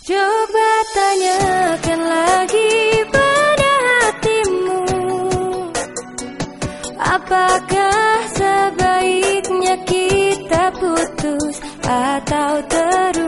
Coba tanyakan lagi pada hatimu Apakah sebaiknya kita putus atau terus?